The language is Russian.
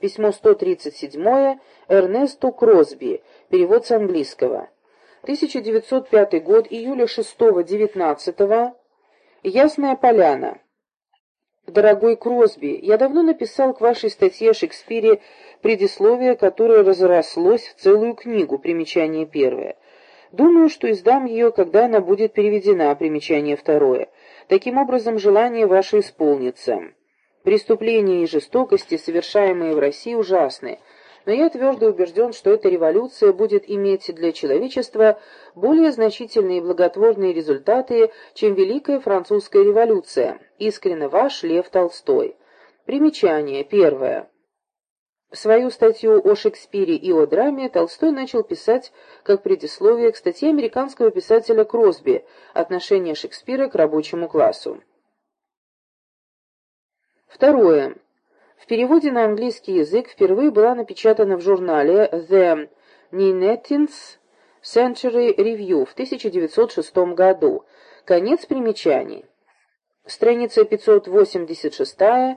Письмо 137 Эрнесту Кросби. Перевод с английского. 1905 год, июля 6-19. Ясная поляна. Дорогой Кросби, я давно написал к вашей статье о Шекспире предисловие, которое разрослось в целую книгу, примечание первое. Думаю, что издам ее, когда она будет переведена, примечание второе. Таким образом, желание ваше исполнится. Преступления и жестокости, совершаемые в России, ужасны, но я твердо убежден, что эта революция будет иметь для человечества более значительные и благотворные результаты, чем Великая Французская революция. Искренне ваш Лев Толстой. Примечание. Первое. Свою статью о Шекспире и о драме Толстой начал писать как предисловие к статье американского писателя Кросби «Отношение Шекспира к рабочему классу». Второе. В переводе на английский язык впервые была напечатана в журнале The Nineteenth Century Review в 1906 году. Конец примечаний. Страница 586